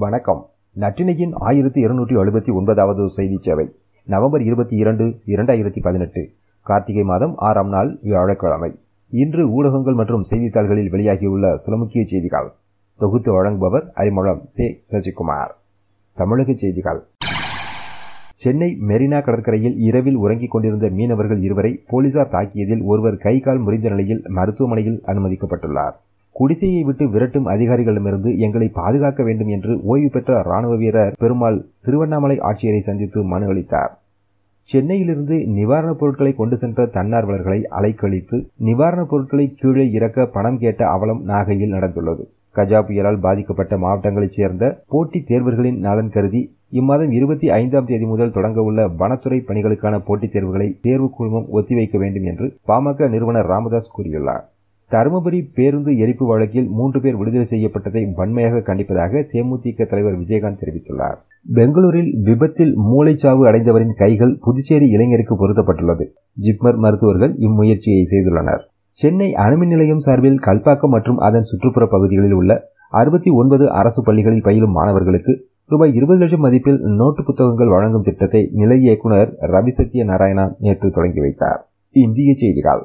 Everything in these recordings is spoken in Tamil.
வணக்கம். நற்றினையின் ஆயிரத்தி இருநூற்றி எழுபத்தி ஒன்பதாவது செய்தி சேவை நவம்பர் இருபத்தி இரண்டு இரண்டாயிரத்தி பதினெட்டு கார்த்திகை மாதம் ஆறாம் நாள் வியாழக்கிழமை. இன்று ஊடகங்கள் மற்றும் செய்தித்தாள்களில் வெளியாகியுள்ள சில முக்கிய செய்திகள். தொகுத்து வழங்குபவர் அறிமுகம் சே. சசிகுமார். தமிழக செய்திகள். சென்னை மெரினா கடற்கரையில் இரவில் உறங்கிக் கொண்டிருந்த மீனவர்கள் இருவரை போலீசார் தாக்கியதில் ஒருவர் கை கால் முறிந்த நிலையில் மருத்துவமனையில் அனுமதிக்கப்பட்டுள்ளார். குடிசையை விட்டு விரட்டும் அதிகாரிகளிடமிருந்து எங்களை பாதுகாக்க வேண்டும் என்று ஓய்வு பெற்ற ராணுவ வீரர் பெருமாள் திருவண்ணாமலை ஆட்சியரை சந்தித்து மனு அளித்தார் சென்னையிலிருந்து நிவாரணப் பொருட்களை கொண்டு சென்ற தன்னார்வலர்களை அலைக்கழித்து நிவாரணப் பொருட்களை கீழே இறக்க பணம் கேட்ட அவலம் நாகையில் நடந்துள்ளது. கஜா புயலால் பாதிக்கப்பட்ட மாவட்டங்களைச் சேர்ந்த போட்டித் தேர்வர்களின் நலன் கருதி இம்மாதம் இருபத்தி ஐந்தாம் தேதி முதல் தொடங்க உள்ள வனத்துறை பணிகளுக்கான போட்டித் தேர்வுகளை தேர்வுக் குழுமம் ஒத்திவைக்க வேண்டும் என்று பாமக நிறுவனர் ராமதாஸ் கூறியுள்ளார். தருமபுரி பேருந்து எரிப்பு வழக்கில் மூன்று பேர் விடுதலை செய்யப்பட்டதை வன்மையாக கண்டிப்பதாக தேமுதிக தலைவர் விஜயகாந்த் தெரிவித்துள்ளார். பெங்களூரில் விபத்தில் மூளைச்சாவு அடைந்தவரின் கைகள் புதுச்சேரி இளைஞருக்கு பொருத்தப்பட்டுள்ளது. ஜிப்மர் மருத்துவர்கள் இம்முயற்சியை செய்துள்ளனர். சென்னை அணுமின் நிலையம் சார்பில் கல்பாக்கம் மற்றும் அதன் சுற்றுப்புற பகுதிகளில் உள்ள அறுபத்தி ஒன்பது அரசு பள்ளிகளில் பயிலும் மாணவர்களுக்கு ரூபாய் இருபது லட்சம் மதிப்பில் நோட்டு புத்தகங்கள் வழங்கும் திட்டத்தை நிலை இயக்குநர் ரவி சத்ய நாராயணா நேற்று தொடங்கி வைத்தார். இந்திய செய்திகள்.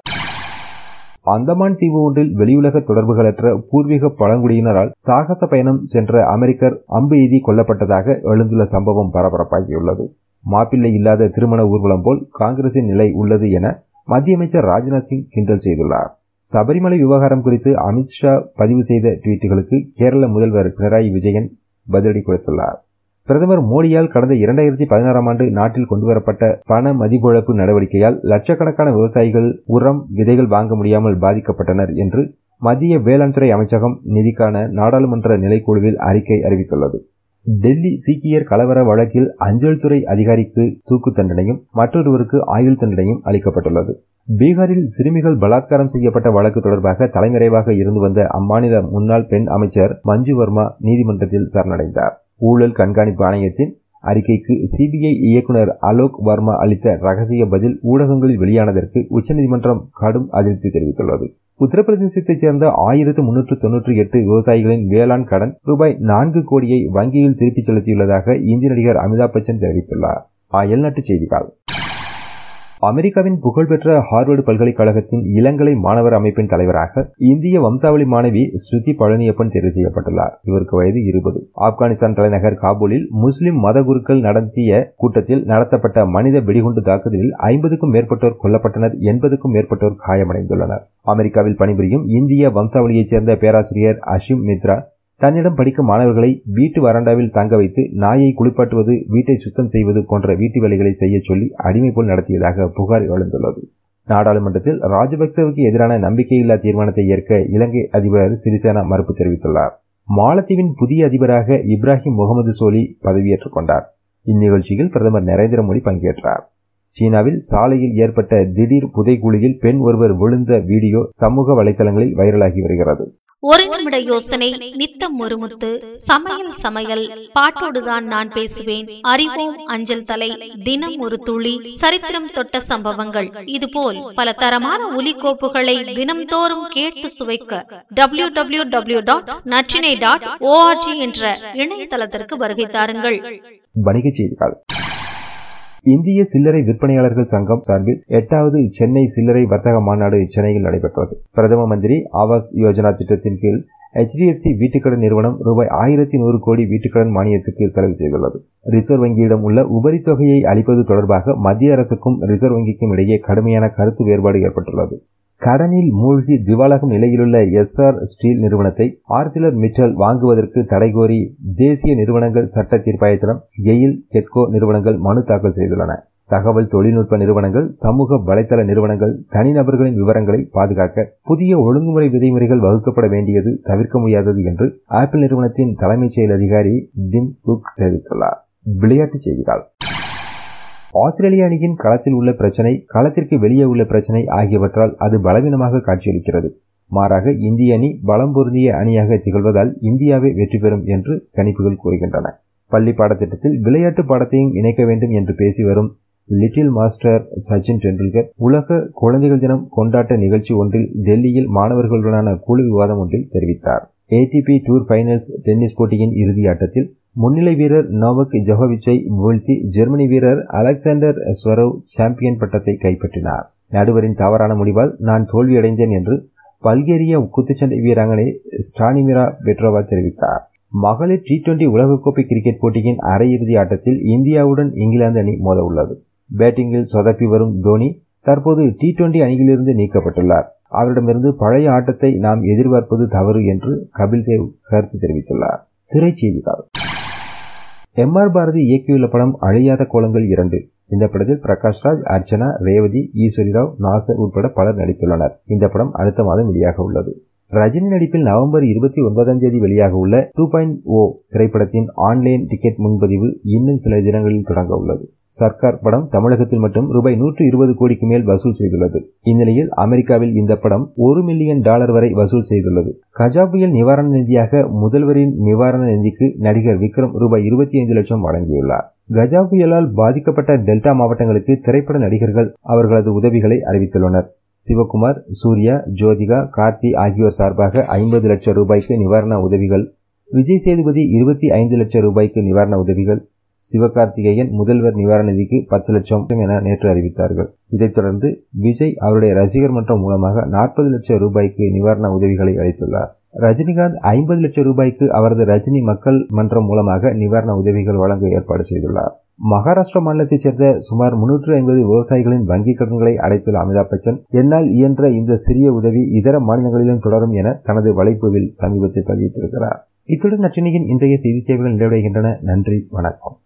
அந்தமான் தீவு ஒன்றில் வெளியுலக தொடர்புகளற்ற பூர்வீக பழங்குடியினரால் சாகச பயணம் சென்ற அமெரிக்கர் அம்பு எய்தி கொல்லப்பட்டதாக எழுந்துள்ள சம்பவம் பரபரப்பாகியுள்ளது. மாப்பிள்ளை இல்லாத திருமண ஊர்வலம் போல் காங்கிரசின் நிலை உள்ளது என மத்திய அமைச்சர் ராஜ்நாத் சிங் கிண்டல் செய்துள்ளார். சபரிமலை விவகாரம் குறித்து அமித்ஷா பதிவு செய்த ட்வீட்டுகளுக்கு கேரள முதல்வர் பினராயி விஜயன் பதிலடி கொடுத்துள்ளார். பிரதமர் மோடியால் கடந்த இரண்டாயிரத்தி பதினாறாம் ஆண்டு நாட்டில் கொண்டுவரப்பட்ட பண மதிப்பிழப்பு நடவடிக்கையால் லட்சக்கணக்கான விவசாயிகள் உரம் விதைகள் வாங்க முடியாமல் பாதிக்கப்பட்டனர் என்று மத்திய வேளாண் துறை அமைச்சகம் நிதிக்கான நாடாளுமன்ற நிலைக்குழுவில் அறிக்கை அறிவித்துள்ளது. டெல்லி சீக்கியர் கலவர வழக்கில் அஞ்சல் துறை அதிகாரிக்கு தூக்கு தண்டனையும் மற்றொருவருக்கு ஆயுள் தண்டனையும் அளிக்கப்பட்டுள்ளது. பீகாரில் சிறுமிகள் பலாத்காரம் செய்யப்பட்ட வழக்கு தொடர்பாக தலைமறைவாக இருந்து வந்த அம்மாநில முன்னாள் பெண் அமைச்சர் மஞ்சு வர்மா நீதிமன்றத்தில் சரணடைந்தார். ஊழல் கண்காணிப்பு ஆணையத்தின் அறிக்கைக்கு சிபிஐ இயக்குநர் அலோக் வர்மா அளித்த ரகசிய பதில் ஊடகங்களில் வெளியானதற்கு உச்சநீதிமன்றம் கடும் அதிருப்தி தெரிவித்துள்ளது. உத்தரப்பிரதேசத்தைச் சேர்ந்த ஆயிரத்து முன்னூற்று தொன்னூற்றி எட்டு விவசாயிகளின் வேளாண் கடன் ரூபாய் நான்கு கோடியை வங்கியில் திருப்பிச் செலுத்தியுள்ளதாக இந்தி நடிகர் அமிதாப் பச்சன் தெரிவித்துள்ளார். அயல்நாட்டு செய்திகள். அமெரிக்காவின் புகழ்பெற்ற ஹார்வர்டு பல்கலைக்கழகத்தின் இளங்கலை மாணவர் அமைப்பின் தலைவராக இந்திய வம்சாவளி மாணவி ஸ்ருதி பழனியப்பன் தேர்வு செய்யப்பட்டுள்ளார். இவருக்கு வயது இருபது. ஆப்கானிஸ்தான் தலைநகர் காபூலில் முஸ்லிம் மத குருக்கள் நடத்திய கூட்டத்தில் நடத்தப்பட்ட மனித வெடிகுண்டு தாக்குதலில் ஐம்பதுக்கும் மேற்பட்டோர் கொல்லப்பட்டனர் எண்பதுக்கும் மேற்பட்டோர் காயமடைந்துள்ளனர். அமெரிக்காவில் பணிபுரியும் இந்திய வம்சாவளியைச் சேர்ந்த பேராசிரியர் அஷிம் மித்ரா தன்னிடம் படிக்கும் மாணவர்களை வீட்டு வராண்டாவில் தங்க வைத்து நாயை குளிப்பாட்டுவது வீட்டை சுத்தம் செய்வது போன்ற வீட்டு வேலைகளை செய்ய சொல்லி அடிமை போல் நடத்தியதாக புகார் எழுந்துள்ளது. நாடாளுமன்றத்தில் ராஜபக்சவுக்கு எதிரான நம்பிக்கையில்லா தீர்மானத்தை ஏற்க இலங்கை அதிபர் சிறிசேனா மறுப்பு தெரிவித்துள்ளார். மாலத்தீவின் புதிய அதிபராக இப்ராஹிம் முகமது சோலி பதவியேற்றுக் கொண்டார். இந்நிகழ்ச்சியில் பிரதமர் நரேந்திர மோடி பங்கேற்றார். சீனாவில் சாலையில் ஏற்பட்ட திடீர் புதைகுழியில் பெண் ஒருவர் விழுந்த வீடியோ சமூக வலைதளங்களில் வைரலாகி வருகிறது. ஒரு நிமிட யோசனை நித்தம் ஒருமுத்து சமையல் சமையல் பாட்டோடுதான் நான் பேசுவேன். அறிவோம் அஞ்சல் தலை தினம் ஒரு துளி சரித்திரம் தொட்ட சம்பவங்கள். இதுபோல் பல தரமான ஒலிகோப்புகளை தினம்தோறும் கேட்டு சுவைக்க W W W dot Natrinai dot O R G என்ற இணையதளத்திற்கு வருகை தாருங்கள். வணிகச் செய்திகள். இந்திய சில்லறை விற்பனையாளர்கள் சங்கம் சார்பில் எட்டாவது சென்னை சில்லறை வர்த்தக மாநாடு சென்னையில் நடைபெற்றது. பிரதம மந்திரி ஆவாஸ் யோஜனா திட்டத்தின் கீழ் ஹெச்டிஎஃப்சி வீட்டுக்கடன் நிறுவனம் ரூபாய் ஆயிரத்தி நூறு கோடி வீட்டுக்கடன் மானியத்துக்கு செலவு செய்துள்ளது. ரிசர்வ் வங்கியிடம் உள்ள உபரி தொகையை அளிப்பது தொடர்பாக மத்திய அரசுக்கும் ரிசர்வ் வங்கிக்கும் இடையே கடுமையான கருத்து வேறுபாடு ஏற்பட்டுள்ளது. கடனில் மூழ்கி திவாலகம் நிலையிலுள்ள எஸ் ஆர் ஸ்டீல் நிறுவனத்தை ஆர்சிலர் மிட்டல் வாங்குவதற்கு தடை கோரி தேசிய நிறுவனங்கள் சட்ட தீர்ப்பாயத்திடம் எயில் கெட்கோ நிறுவனங்கள் மனு தாக்கல் செய்துள்ளன. தகவல் தொழில்நுட்ப நிறுவனங்கள் சமூக வலைதள நிறுவனங்கள் தனிநபர்களின் விவரங்களை பாதுகாக்க புதிய ஒழுங்குமுறை விதிமுறைகள் வகுக்கப்பட வேண்டியது தவிர்க்க முடியாதது என்று ஆப்பிள் நிறுவனத்தின் தலைமைச் செயல் அதிகாரி டிம் குக் தெரிவித்துள்ளார். விளையாட்டுச் செய்திகள். ஆஸ்திரேலிய அணியின் களத்தில் உள்ள பிரச்சனை களத்திற்கு வெளியே உள்ள பிரச்சனை ஆகியவற்றால் அது பலவீனமாக காட்சியளிக்கிறது. மாறாக இந்திய அணி பலம் பொருந்திய அணியாக திகழ்வதால் இந்தியாவே வெற்றி பெறும் என்று கணிப்புகள் கூறுகின்றன. பள்ளி பாடத்திட்டத்தில் விளையாட்டு பாடத்தையும் இணைக்க வேண்டும் என்று பேசி வரும் லிட்டில் மாஸ்டர் சச்சின் டெண்டுல்கர் உலக குழந்தைகள் தினம் கொண்டாட்ட நிகழ்ச்சி ஒன்றில் டெல்லியில் மாணவர்களுடனான குழு விவாதம் ஒன்றில் தெரிவித்தார். ஏடிபி டூர் ஃபைனல்ஸ் டென்னிஸ் போட்டியின் இறுதி ஆட்டத்தில் முன்னிலை வீரர் நோவக் ஜொகோவிச்சை வீழ்த்தி ஜெர்மனி வீரர் அலெக்சாண்டர் ஸ்வரோவ் சாம்பியன் பட்டத்தை கைப்பற்றினார். நடுவரின் தவறான முடிவால் நான் தோல்வியடைந்தேன் என்று பல்கேரிய குத்துச்சண்டை வீராங்கனை ஸ்டானிமிரா பெட்ரோவா தெரிவித்தார். மகளிர் டி டுவெண்டி உலகக்கோப்பை கிரிக்கெட் போட்டியின் அரையிறுதி ஆட்டத்தில் இந்தியாவுடன் இங்கிலாந்து அணி மோத உள்ளது பேட்டிங்கில் சொதப்பி வரும் தோனி தற்போது டி டுவெண்டி அணியிலிருந்து நீக்கப்பட்டுள்ளார். அவரிடமிருந்து பழைய ஆட்டத்தை நாம் எதிர்பார்ப்பது தவறு என்று கபில் தேவ் கருத்து தெரிவித்துள்ளார். திரைச்செய்திகள். எம் ஆர் பாரதி இயக்கியுள்ள படம் அழியாத கோலங்கள் இரண்டு. இந்த படத்தில் பிரகாஷ்ராஜ் அர்ச்சனா ரேவதி ஈஸ்வரி ராவ் நாசர் உட்பட பலர் நடித்துள்ளனர். இந்த படம் அடுத்த மாதம் வெளியாக உள்ளது. ரஜினி நடிப்பில் நவம்பர் இருபத்தி ஒன்பதாம் தேதி வெளியாக உள்ள டூ பாயிண்ட் ஓ திரைப்படத்தின் ஆன்லைன் டிக்கெட் முன்பதிவு இன்னும் சில தினங்களில் தொடங்க உள்ளது. சர்க்கார் படம் தமிழகத்தில் மட்டும் ரூபாய் நூற்று இருபது கோடிக்கு மேல் வசூல் செய்துள்ளது. இந்நிலையில் அமெரிக்காவில் இந்த படம் ஒரு மில்லியன் டாலர் வரை வசூல் செய்துள்ளது. கஜா புயல் நிவாரண நிதியாக முதல்வரின் நிவாரண நிதிக்கு நடிகர் விக்ரம் ரூபாய் இருபத்தி ஐந்து லட்சம் வழங்கியுள்ளார். கஜா புயலால் பாதிக்கப்பட்ட டெல்டா மாவட்டங்களுக்கு திரைப்பட நடிகர்கள் அவர்களது உதவிகளை அறிவித்துள்ளனர். சிவகுமார் சூர்யா ஜோதிகா கார்த்தி ஆகியோர் சார்பாக ஐம்பது லட்சம் ரூபாய்க்கு நிவாரண உதவிகள். விஜய் சேதுபதி இருபத்தி ஐந்து லட்சம் ரூபாய்க்கு நிவாரண உதவிகள். சிவகார்த்திகேயன் முதல்வர் நிவாரண நிதிக்கு பத்து லட்சம் என நேற்று அறிவித்தார்கள். இதைத் தொடர்ந்து விஜய் அவருடைய ரசிகர் மன்றம் மூலமாக நாற்பது லட்சம் ரூபாய்க்கு நிவாரண உதவிகளை அளித்துள்ளார். ரஜினிகாந்த் ஐம்பது லட்சம் ரூபாய்க்கு அவரது ரஜினி மக்கள் மன்றம் மூலமாக நிவாரண உதவிகள் வழங்க ஏற்பாடு செய்துள்ளார். மகாராஷ்டிரா மாநிலத்தைச் சேர்ந்த சுமார் முன்னூற்று ஐம்பது விவசாயிகளின் வங்கிக் கடன்களை அடைத்துள்ள அமிதாப் பச்சன் என்னால் இயன்ற இந்த சிறிய உதவி இதர மாநிலங்களிலும் தொடரும் என தனது வலைப்புவில் சமீபத்தில் பதிவிட்டிருக்கிறார். இத்துடன் நற்றினியின் இன்றைய செய்தி சேவைகள் நிறைவடைகின்றன. நன்றி. வணக்கம்.